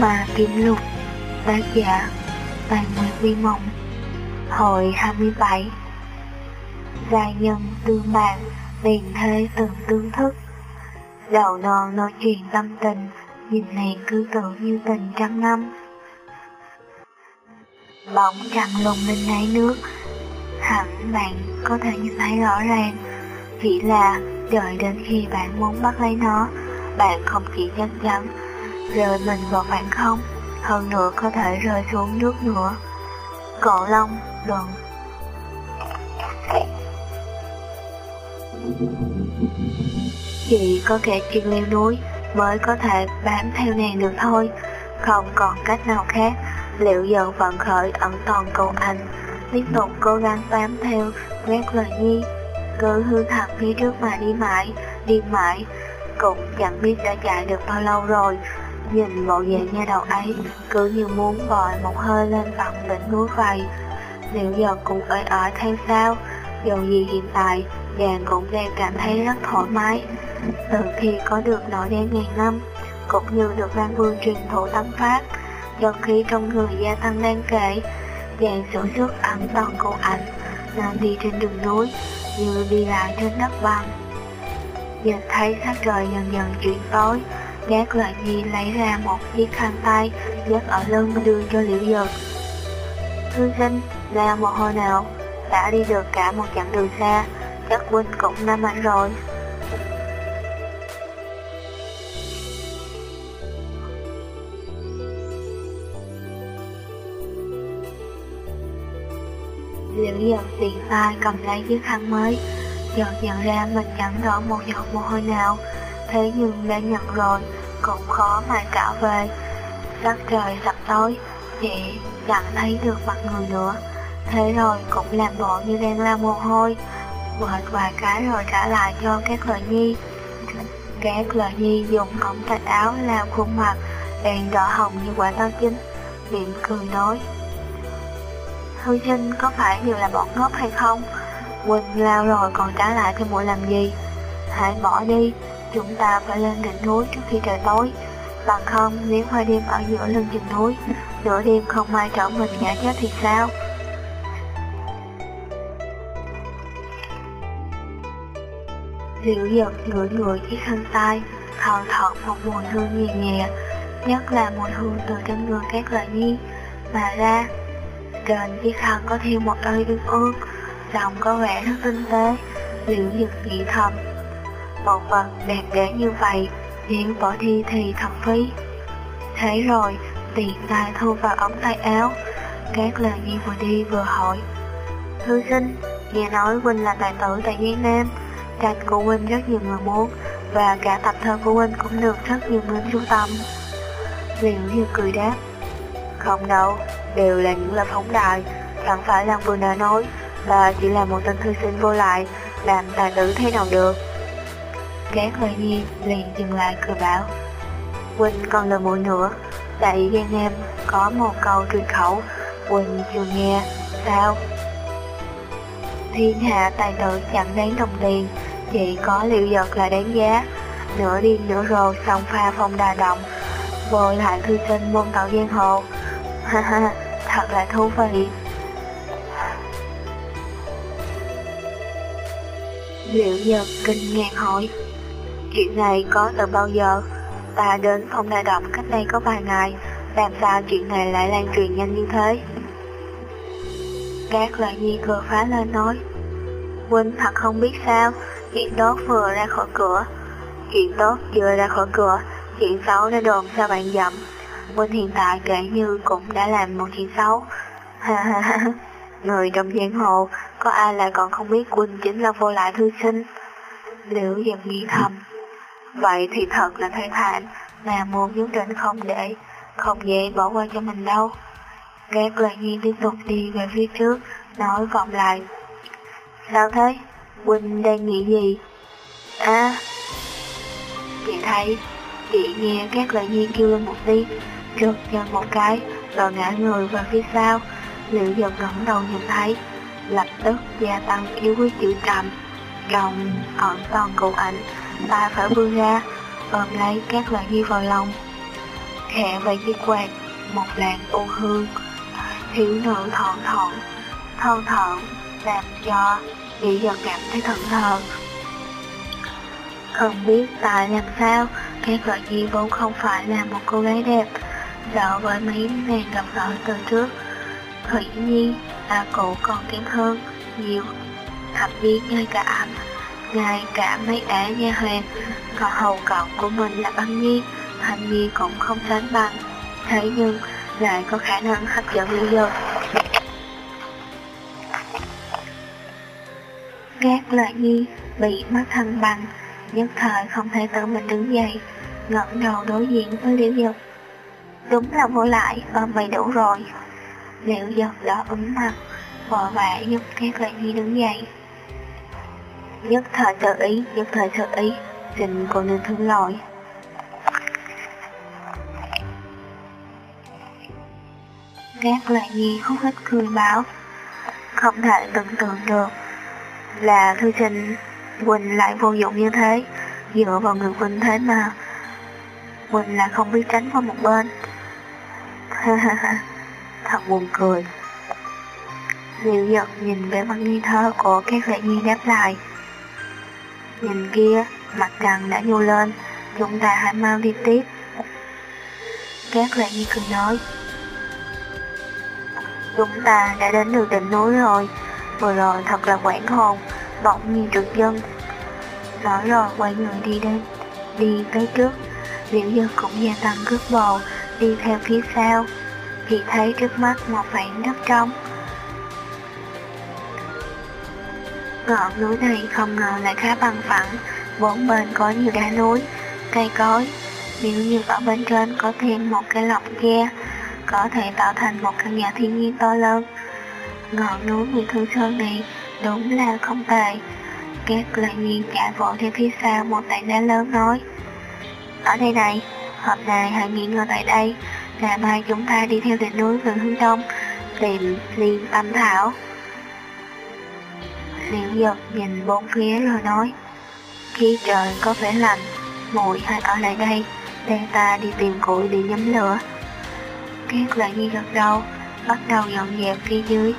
mà Kim Lục Tác giả Tài Nguyệt Vi Mộng, Hồi 27 Giai nhân tương bạn Tiền thế từng tương thức. Đầu non nói chuyện tâm tình, Nhìn nàng cứ tưởng như tình trăm năm. Bóng trăng lùng lên đáy nước, Hẳn bạn có thể nhìn thấy rõ ràng, Chỉ là đợi đến khi bạn muốn bắt lấy nó, Bạn không chỉ chắc chóng rơi mình vào khoảng không, hơn nữa có thể rơi xuống nước nữa. Cổ long gần chỉ có kẻ chuyên leo núi mới có thể bám theo nàng được thôi. Không còn cách nào khác, liệu giờ vận khởi ẩn toàn cầu anh tiếp tục cố gắng bám theo ghét lời nhi. Cứ hư thật phía trước mà đi mãi đi mãi, cũng chẳng biết đã chạy được bao lâu rồi. Nhìn bộ dạng nha đầu ấy, cứ như muốn gọi một hơi lên tận đỉnh núi vậy. Liệu giờ cũng ở ở theo sao? Dù gì hiện tại, chàng cũng đang cảm thấy rất thoải mái. Từ khi có được nỗi đen ngàn năm, cũng như được Lan Vương truyền thụ tâm pháp, do khí trong người gia tăng đáng kể, chàng sử sức ẩn toàn cổ ảnh, làm đi trên đường núi, như đi lại trên đất bằng. Nhìn thấy sắc trời dần dần chuyển tối, Gác lại nhi lấy ra một chiếc khăn tay dắt ở lưng đưa cho liễu dược. Thương sinh là một hồi nào? Đã đi được cả một chặng đường xa, Chắc huynh cũng năm ảnh rồi. Liễu dược tiện tay cầm lấy chiếc khăn mới, Chợt nhận ra mình chẳng rõ một giọt mồ hôi nào thế nhưng đã nhận rồi cũng khó mà trả về đất trời sắp tối chị chẳng thấy được mặt người nữa thế rồi cũng làm bộ như đang la mồ hôi mệt vài cái rồi trả lại cho các lợi nhi các lợi nhi dùng ống tay áo làm khuôn mặt đèn đỏ hồng như quả táo chín miệng cười nói Hư Trinh có phải đều là bọn ngốc hay không? Quỳnh lao rồi còn trả lại cho muội làm gì? Hãy bỏ đi, Chúng ta phải lên đỉnh núi trước khi trời tối. Bằng không, nếu hoa đêm ở giữa lưng chừng núi, Nửa đêm không may trở mình ngã chết thì sao? Liễu giật ngửi ngửi chiếc khăn tay thò thọ một mùi hương nhẹ nhẹ, Nhất là mùi hương từ trên người các loại nhi Mà ra, Trên chiếc khăn có thêm một đôi yêu ương Giọng có vẻ rất tinh tế. Liễu giật nghĩ thầm một vật đẹp đẽ như vậy diễn bỏ đi thì thật phí. Thế rồi, tiện tay thu vào ống tay áo, các lời nhi vừa đi vừa hỏi. Thư sinh, nghe nói huynh là tài tử tại giang nam tranh của huynh rất nhiều người muốn, và cả tập thơ của huynh cũng được rất nhiều người chú tâm. Liệu như cười đáp. Không đâu, đều là những lời phóng đại, chẳng phải là vừa đã nói, và chỉ là một tên thư sinh vô lại, làm tài tử thế nào được ghé hơi nhi liền dừng lại cười bảo Quỳnh còn lời mũi nữa Tại Giang Nam có một câu truyền khẩu. Quỳnh chưa nghe, Sao? Thiên hạ tài tử chẳng đáng đồng tiền, Chỉ có liệu giật là đáng giá. Nửa điên nửa rồ xong pha phong đà động vội lại thư sinh môn tạo giang hồ. Ha ha, Thật là thú vị. Liệu giật kinh ngạc hỏi Chuyện này có từ bao giờ? Ta đến phòng đại động cách đây có vài ngày, làm sao chuyện này lại lan truyền nhanh như thế? Các lợi nhi cười phá lên nói, Huynh thật không biết sao, chuyện tốt vừa ra khỏi cửa, chuyện tốt vừa ra khỏi cửa, chuyện xấu đã đồn sao bạn dậm. Huynh hiện tại kể như cũng đã làm một chuyện xấu. Ha ha ha, người trong giang hồ, có ai lại còn không biết Huynh chính là vô lại thư sinh. Liễu dần nghĩ thầm. Vậy thì thật là thay thản, mà muốn nhất định không để, không dễ bỏ qua cho mình đâu. Gác lời nhiên tiếp tục đi về phía trước, nói vọng lại. Sao thế? Quỳnh đang nghĩ gì? À, chị thấy, chị nghe các lời nhiên kêu lên một tiếng, trượt chân một cái, rồi ngã người vào phía sau. Liệu dần ngẩng đầu nhìn thấy, lập tức gia tăng yếu quyết chữ trầm, gồng ẩn toàn cụ ảnh ta phải vươn ra, ôm lấy các loại nhi vào lòng. khẽ vẫy chiếc quạt một làn ô hương. Thiếu nữ thọn thọn thon thọn làm cho bị giờ cảm thấy thận thờ. Không biết tại làm sao các loại nhi vốn không phải là một cô gái đẹp. Sợ với mấy nàng gặp gỡ từ trước. Thủy Nhi là cụ còn kém hơn nhiều thậm chí ngay cả anh ngay cả mấy ả nha hoàng còn hầu cận của mình là băng nhi hành nhi cũng không sánh bằng thế nhưng lại có khả năng hấp dẫn lý do. Gác lợi nhi bị mất thăng bằng, nhất thời không thể tự mình đứng dậy, ngẩng đầu đối diện với liễu dực đúng là vô lại ôm mày đủ rồi. Liễu dực đỏ ứng mặt, vội vã giúp Gác lợi nhi đứng dậy nhất thời tự ý, nhất thời tự ý. Xin cô nên thương lỗi. Các lại nhi, hút hết cười báo Không thể tưởng tượng được Là thư sinh Quỳnh lại vô dụng như thế. Dựa vào người Quỳnh thế mà, Quỳnh là không biết tránh qua một bên. Thật buồn cười. Liệu giật nhìn vẻ mặt nghi thơ của các lệ nhi đáp lại. Nhìn kia, mặt trăng đã nhô lên Chúng ta hãy mau đi tiếp. Các lại nhi cười nói. Chúng ta đã đến được đỉnh núi rồi Vừa rồi thật là quảng hồn Bỗng như trượt dân Nói rồi quay người đi đến Đi tới trước. Liễu dân cũng gia tăng cước bồ Đi theo phía sau. Chỉ thấy trước mắt một khoảng đất trống. Ngọn núi này không ngờ lại khá bằng phẳng Bốn bên có nhiều đá núi Cây cối Nếu như ở bên trên có thêm một cái lọc tre có thể tạo thành một căn nhà thiên nhiên to lớn. Ngọn núi Nguyễn Thư Sơn này đúng là không tệ. Các lời nhiên chạy vội theo phía sau một tảng đá lớn nói. Ở đây này, hôm nay hãy nghỉ ngơi tại đây, ngày mai chúng ta đi theo đỉnh núi về hướng đông, tìm liên tâm thảo. Liễu giật nhìn bốn phía rồi nói, khi trời có vẻ lạnh, muội hãy ở lại đây, để ta đi tìm củi để nhóm lửa. Kiết lại nhi gật đầu, bắt đầu dọn dẹp phía dưới.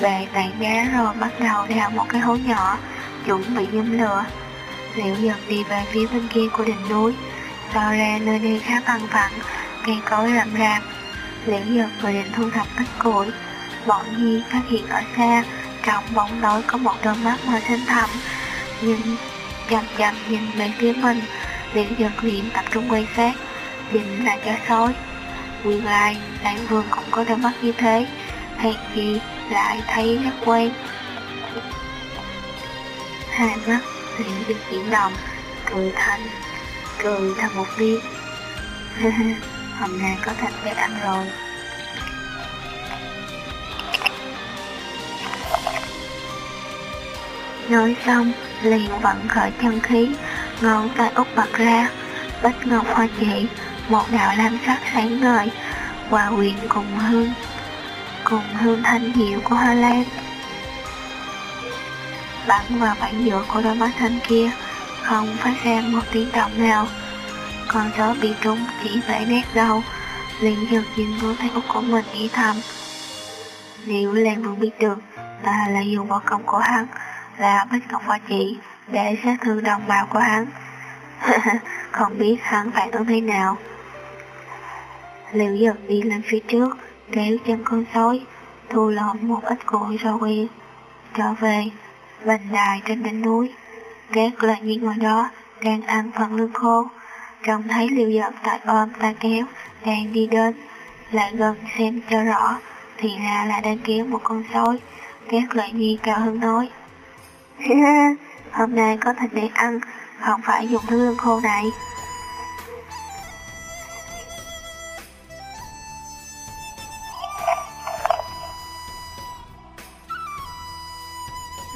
Về tảng đá rồi bắt đầu đào một cái hố nhỏ, chuẩn bị nhóm lửa. Liễu Dật đi về phía bên kia của đỉnh núi, Đo ra nơi đây khá bằng phẳng, cây cối rậm rạp. Liễu Dật vừa định thu thập tất củi, bỗng nhiên phát hiện ở xa, trong bóng tối có một đôi mắt hơi xanh thẳm, nhưng chậm chậm nhìn về phía mình, liễu dần liền tập trung quan sát, định là chó sói. Nguyên lai, Đại Vương cũng có đôi mắt như thế, hèn gì lại thấy rất quen. Hai mắt liền được chuyển động, cười thành, cười thành một điên Hôm nay có thành về ăn rồi. Nói xong, liền vận khởi chân khí, ngón tay út bật ra, bách ngọc hoa chỉ, một đạo lam sắc sáng ngời, hòa quyện cùng hương, cùng hương thanh hiệu của Hoa Lan. Bắn vào bản giữa của đôi mắt thanh kia, không phát ra một tiếng động nào. Con chó bị trúng chỉ vẽ nét đầu, liền giật nhìn ngón tay út của mình nghĩ thầm. Liệu Lan vẫn biết được ta là dùng võ công của hắn là bích ngọc hoa chỉ để sát thương đồng bào của hắn. không biết hắn phản ứng thế nào. Liệu giật đi lên phía trước, kéo chân con sói, thu lộn một ít củi rồi quyên. trở về, vành đài trên đỉnh núi. các loại nhìn ngoài đó, đang ăn phần lương khô. Trông thấy liều giật tại ôm ta kéo, đang đi đến, lại gần xem cho rõ, thì ra là đang kéo một con sói. các loại nhi cao hứng nói. Hôm nay có thịt để ăn, không phải dùng thứ lương khô này.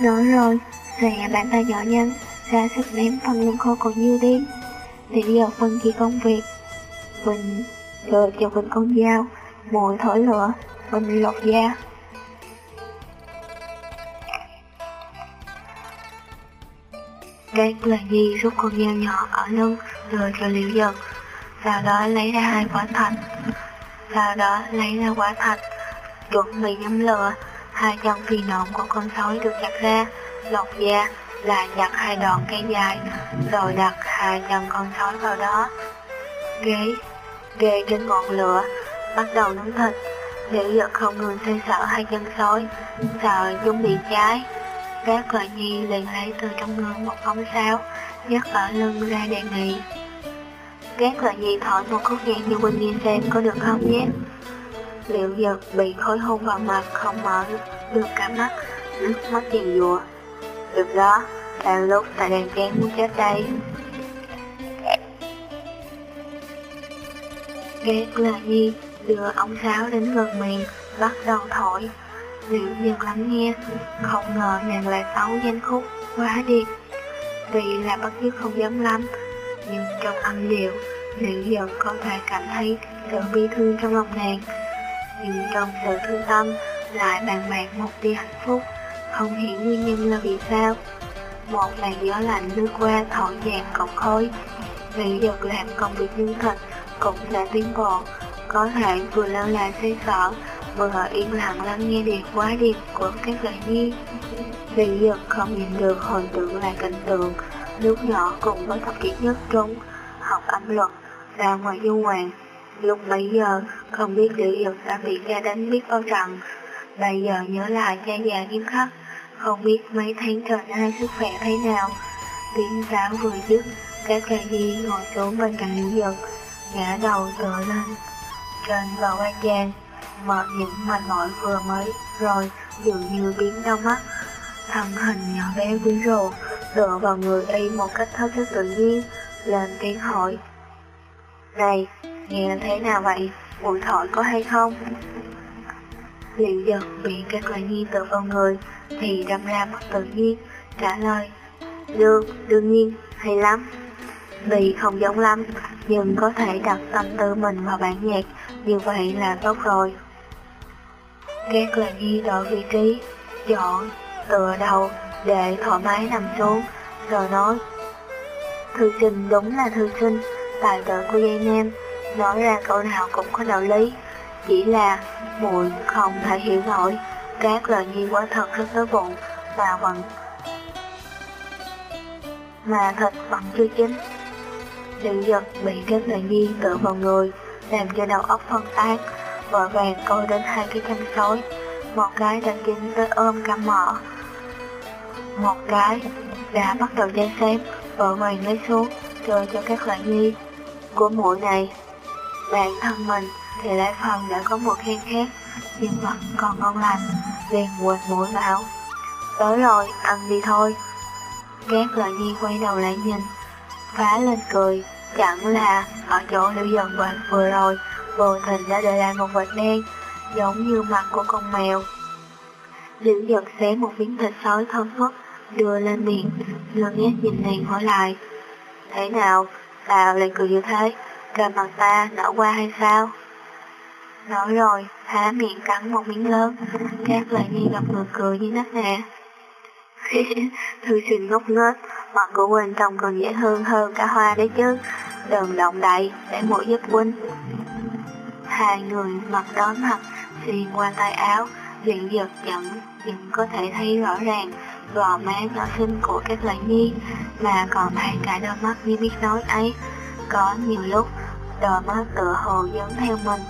Nói rồi, xòe bàn tay nhỏ nhanh, ra sức ném phần lương khô còn nhiêu đi. Thì học phân chia công việc. Mình chờ cho mình con dao, mùi thổi lửa, mình lột da. Đây là gì rút con dao nhỏ ở lưng, rồi cho liễu dần. sau đó lấy ra hai quả thạch, sau đó lấy ra quả thạch, chuẩn bị nhắm lửa, hai chân phi nộm của con sói được chặt ra, lột da, lại nhặt hai đoạn cây dài, rồi đặt hai chân con sói vào đó. Ghế, ghế trên ngọn lửa, bắt đầu nướng thịt, Liễu giật không ngừng xoay sợ hai chân sói, sợ chúng bị cháy. Các loại nhi liền lấy từ trong ngực một ống sáo, nhấc ở lưng ra đề nghị. Các loại nhi thổi một khúc nhạc như Quỳnh Nhi xem có được không nhé? Liệu giật bị khói hôn vào mặt không mở được cả mắt, nước mắt tiền dụa. Được đó, là lúc ta đang trang muốn chết đây. Ghét là nhi đưa ống sáo đến gần miệng, bắt đầu thổi dịu dàng lắng nghe, không ngờ nàng lại xấu danh khúc quá đi, vì là bất cứ không dám lắm, nhưng trong âm liệu liệu dần có thể cảm thấy sự bi thương trong lòng nàng. Nhưng trong sự thương tâm lại bàn bạc một tia hạnh phúc, không hiểu nguyên nhân là vì sao. Một làn gió lạnh lướt qua thổi dàn cọng khói, liệu dần làm công việc nhân thịt cũng đã tiến bộ có thể vừa lơ là xây sở, vừa yên lặng lắng nghe điệp quá điệp của các gợi nhi. Lý Dực không nhìn được hồi tưởng lại cảnh tượng, lúc nhỏ cùng với thập kỷ nhất trung, học âm luật, ra ngoài du ngoạn. Lúc bấy giờ, không biết Lý Dực đã bị cha đánh biết bao trận. Bây giờ nhớ lại cha già nghiêm khắc, không biết mấy tháng trời nay sức khỏe thế nào. Tiếng giáo vừa dứt, các cây nhi ngồi xuống bên cạnh Lý Dực, ngã đầu tựa lên trên vào vai chàng Mở những mệt mỏi vừa mới rồi dường như biến đau mắt Thân hình nhỏ bé quyến rũ Tựa vào người y một cách hết sức tự nhiên Lên tiếng hỏi Này, nghe thế nào vậy? Bụi thổi có hay không? Liệu giật bị các loại nhi tự vào người Thì đâm ra mất tự nhiên Trả lời Được, đương nhiên, hay lắm Vì không giống lắm Nhưng có thể đặt tâm tư mình vào bản nhạc như vậy là tốt rồi. Ghét là Nhi đổi vị trí, dọn tựa đầu để thoải mái nằm xuống, rồi nói Thư sinh đúng là thư sinh, tài trợ của dây nem, nói ra câu nào cũng có đạo lý, chỉ là muội không thể hiểu nổi, các lời nhi quá thật rất tốt bụng, mà vẫn mà thịt vẫn chưa chín. Liệu giật bị các lời nhi tựa vào người, làm cho đầu óc phân tán, vội vàng coi đến hai cái chân sói, một cái đang kính với ôm cam mỏ. Một cái đã bắt đầu dây xém, vội vàng lấy xuống, rồi cho các loại nhi của mũi này. Bản thân mình thì lại phòng đã có một khen khác, nhưng vẫn còn ngon lành, liền quệt mũi bảo. Tới rồi, ăn đi thôi. Các loại nhi quay đầu lại nhìn, phá lên cười, Chẳng là ở chỗ lưu dần bệnh vừa rồi, vô tình đã để lại một vệt đen, giống như mặt của con mèo. Liễu giật xé một miếng thịt sói thơm phức, đưa lên miệng, lần ghét nhìn nàng hỏi lại. Thế nào, sao lại cười như thế, trên mặt ta nở qua hay sao? Nói rồi, há miệng cắn một miếng lớn, các lại nhi gặp người cười như nát nè. Thư sinh ngốc nghếch, mặt của Quỳnh trông còn dễ thương hơn cả hoa đấy chứ. Đừng động đậy để mũi giúp Quỳnh. Hai người mặt đón mặt, xuyên qua tay áo, liền giật chậm nhưng có thể thấy rõ ràng gò má nhỏ xinh của các loại nhi, mà còn thấy cả đôi mắt như biết nói ấy. Có nhiều lúc, đôi mắt tựa hồ giống theo mình,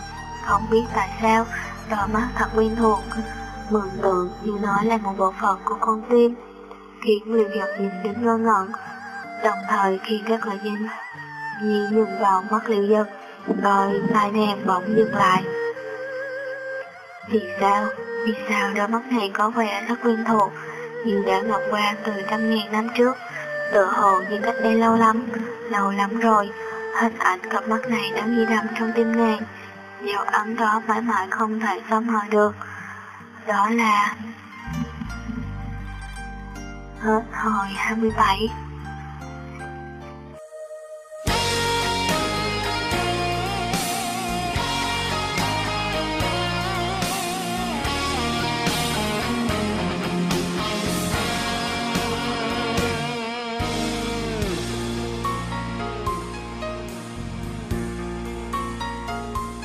không biết tại sao, đôi mắt thật quen thuộc, mường tượng như nói là một bộ phận của con tim khiến Lưu Giật nhìn đến ngơ ngẩn. Đồng thời khi các loại nhi nhìn vào mắt liệu Giật, rồi tai nàng bỗng dừng lại. Vì sao? Vì sao đôi mắt này có vẻ rất quen thuộc, Nhưng đã ngọc qua từ trăm ngàn năm trước, tựa hồ như cách đây lâu lắm, lâu lắm rồi, hình ảnh cặp mắt này đã ghi đậm trong tim nàng, dấu ấn đó mãi mãi không thể xóa mờ được. Đó là Hết hồi 27